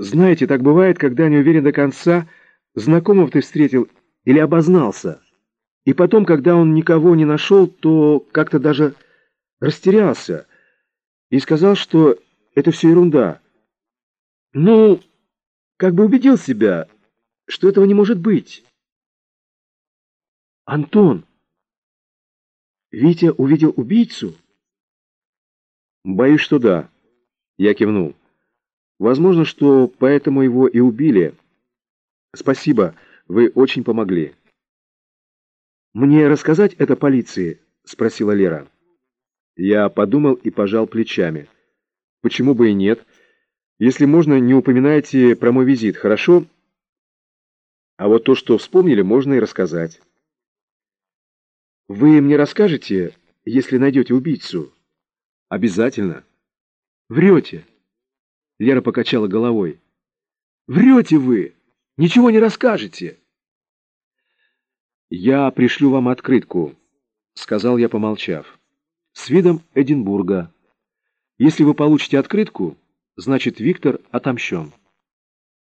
Знаете, так бывает, когда не уверен до конца, знакомого ты встретил или обознался. И потом, когда он никого не нашел, то как-то даже растерялся и сказал, что это все ерунда. Ну, как бы убедил себя, что этого не может быть. Антон, Витя увидел убийцу? Боюсь, что да. Я кивнул. Возможно, что поэтому его и убили. Спасибо, вы очень помогли. Мне рассказать это полиции? Спросила Лера. Я подумал и пожал плечами. Почему бы и нет? Если можно, не упоминайте про мой визит, хорошо? А вот то, что вспомнили, можно и рассказать. Вы мне расскажете, если найдете убийцу? Обязательно. Врете. Лера покачала головой. Врете вы! Ничего не расскажете. Я пришлю вам открытку, сказал я, помолчав. С видом Эдинбурга. Если вы получите открытку, значит, Виктор отомщен.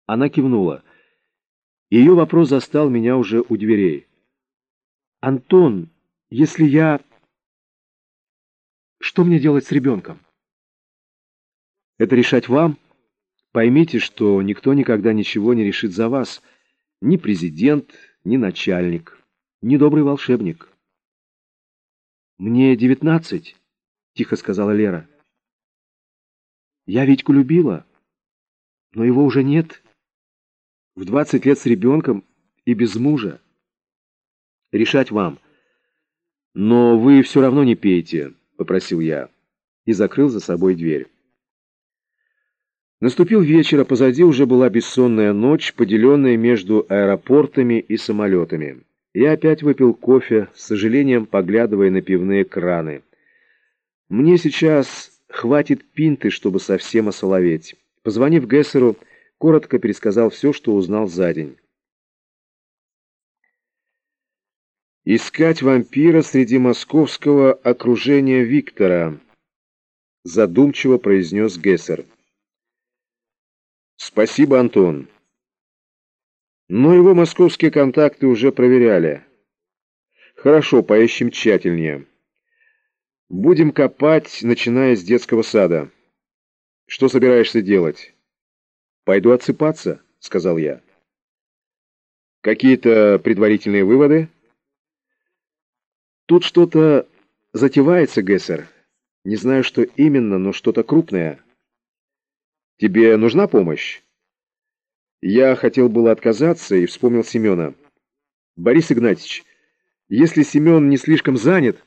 Она кивнула. Ее вопрос застал меня уже у дверей. «Антон, если я... Что мне делать с ребенком?» «Это решать вам. Поймите, что никто никогда ничего не решит за вас. Ни президент, ни начальник, ни добрый волшебник». «Мне девятнадцать», — тихо сказала Лера. «Я Витьку любила, но его уже нет. В двадцать лет с ребенком и без мужа. Решать вам. Но вы все равно не пейте», — попросил я и закрыл за собой дверь. Наступил вечер, а позади уже была бессонная ночь, поделенная между аэропортами и самолетами. Я опять выпил кофе, с сожалением поглядывая на пивные краны. Мне сейчас хватит пинты, чтобы совсем осоловеть. Позвонив Гессеру, коротко пересказал все, что узнал за день. «Искать вампира среди московского окружения Виктора», — задумчиво произнес Гессер. «Спасибо, Антон. Но его московские контакты уже проверяли. Хорошо, поищем тщательнее. Будем копать, начиная с детского сада. Что собираешься делать? Пойду отсыпаться, сказал я. Какие-то предварительные выводы? Тут что-то затевается, Гессер. Не знаю, что именно, но что-то крупное. Тебе нужна помощь? Я хотел было отказаться и вспомнил Семена. «Борис Игнатьевич, если Семен не слишком занят...»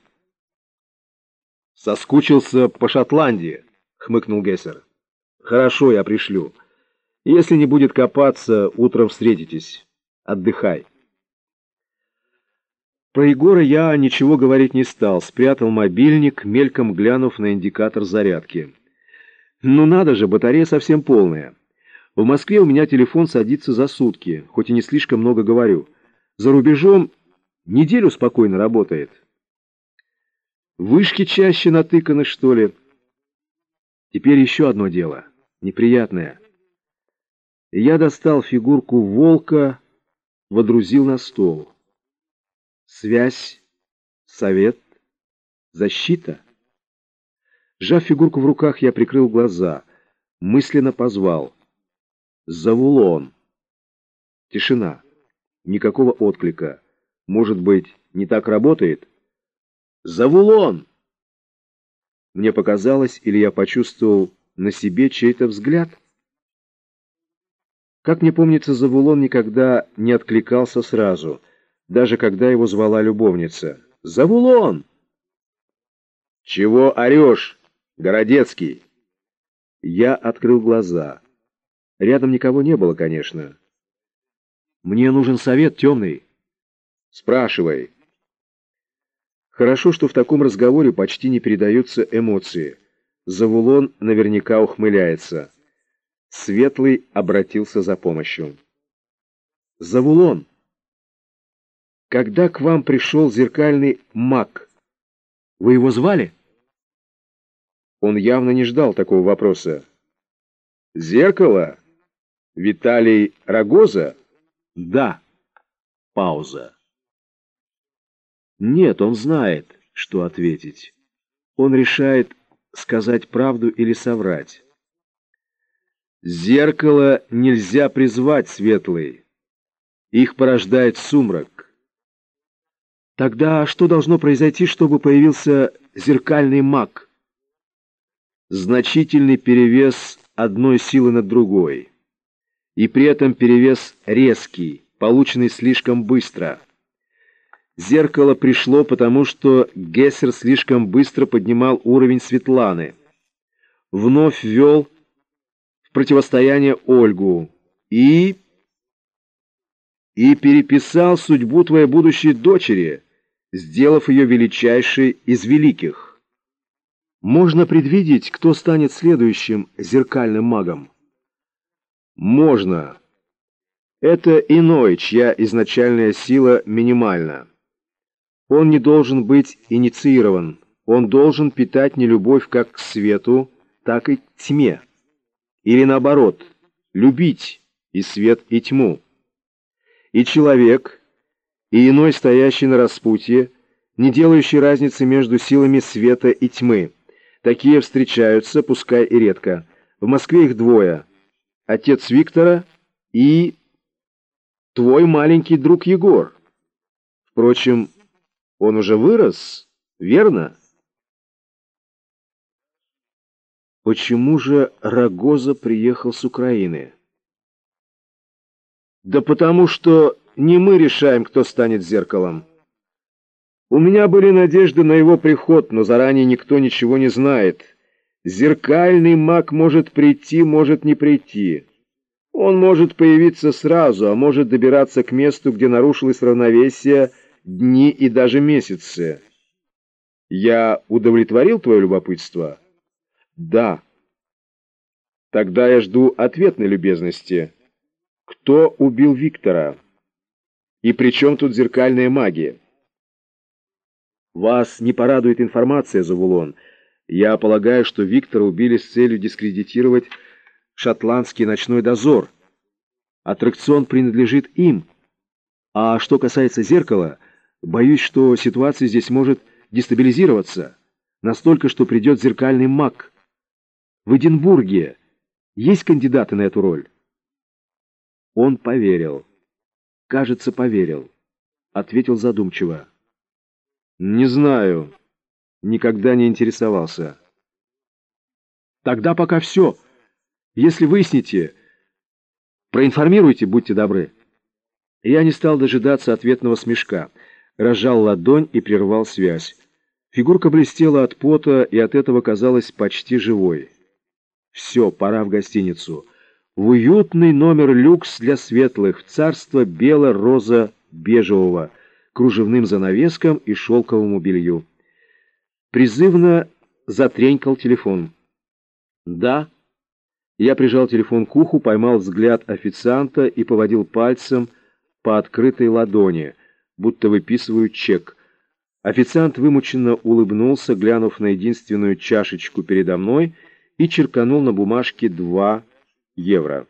«Соскучился по Шотландии», — хмыкнул Гессер. «Хорошо, я пришлю. Если не будет копаться, утром встретитесь. Отдыхай». Про Егора я ничего говорить не стал, спрятал мобильник, мельком глянув на индикатор зарядки. «Ну надо же, батарея совсем полная». В Москве у меня телефон садится за сутки, хоть и не слишком много говорю. За рубежом неделю спокойно работает. Вышки чаще натыканы, что ли? Теперь еще одно дело, неприятное. Я достал фигурку волка, водрузил на стол. Связь, совет, защита. Сжав фигурку в руках, я прикрыл глаза, мысленно позвал — Завулон. Тишина. Никакого отклика. Может быть, не так работает? Завулон! Мне показалось, или я почувствовал на себе чей-то взгляд? Как мне помнится, Завулон никогда не откликался сразу, даже когда его звала любовница. «Завулон!» «Чего орешь, Городецкий?» Я открыл глаза. Рядом никого не было, конечно. «Мне нужен совет, темный». «Спрашивай». Хорошо, что в таком разговоре почти не передаются эмоции. Завулон наверняка ухмыляется. Светлый обратился за помощью. «Завулон, когда к вам пришел зеркальный маг, вы его звали?» Он явно не ждал такого вопроса. «Зеркало?» Виталий Рогоза? Да. Пауза. Нет, он знает, что ответить. Он решает, сказать правду или соврать. Зеркало нельзя призвать, светлый. Их порождает сумрак. Тогда что должно произойти, чтобы появился зеркальный маг? Значительный перевес одной силы над другой. И при этом перевес резкий, полученный слишком быстро. Зеркало пришло, потому что Гессер слишком быстро поднимал уровень Светланы. Вновь ввел в противостояние Ольгу и... и переписал судьбу твоей будущей дочери, сделав ее величайшей из великих. Можно предвидеть, кто станет следующим зеркальным магом? Можно. Это иной, чья изначальная сила минимальна. Он не должен быть инициирован. Он должен питать нелюбовь как к свету, так и к тьме. Или наоборот, любить и свет, и тьму. И человек, и иной стоящий на распутье, не делающий разницы между силами света и тьмы. Такие встречаются, пускай и редко. В Москве их двое. Отец Виктора и твой маленький друг Егор. Впрочем, он уже вырос, верно? Почему же Рогоза приехал с Украины? Да потому что не мы решаем, кто станет зеркалом. У меня были надежды на его приход, но заранее никто ничего не знает. Зеркальный маг может прийти, может не прийти. Он может появиться сразу, а может добираться к месту, где нарушилось равновесие, дни и даже месяцы. Я удовлетворил твое любопытство? Да. Тогда я жду ответной любезности. Кто убил Виктора? И при чем тут зеркальная магия? Вас не порадует информация, Завулон. Я полагаю, что Виктора убили с целью дискредитировать шотландский ночной дозор. Аттракцион принадлежит им. А что касается зеркала... Боюсь, что ситуация здесь может дестабилизироваться. Настолько, что придет зеркальный маг. В Эдинбурге есть кандидаты на эту роль? Он поверил. Кажется, поверил. Ответил задумчиво. Не знаю. Никогда не интересовался. Тогда пока все. Если выясните, проинформируйте, будьте добры. Я не стал дожидаться ответного смешка разжал ладонь и прервал связь. Фигурка блестела от пота и от этого казалась почти живой. Все, пора в гостиницу. В уютный номер люкс для светлых, в царство бело-роза-бежевого, кружевным занавескам и шелковому белью. Призывно затренькал телефон. «Да». Я прижал телефон к уху, поймал взгляд официанта и поводил пальцем по открытой ладони — будто выписывают чек. Официант вымученно улыбнулся, глянув на единственную чашечку передо мной, и черканул на бумажке два евро.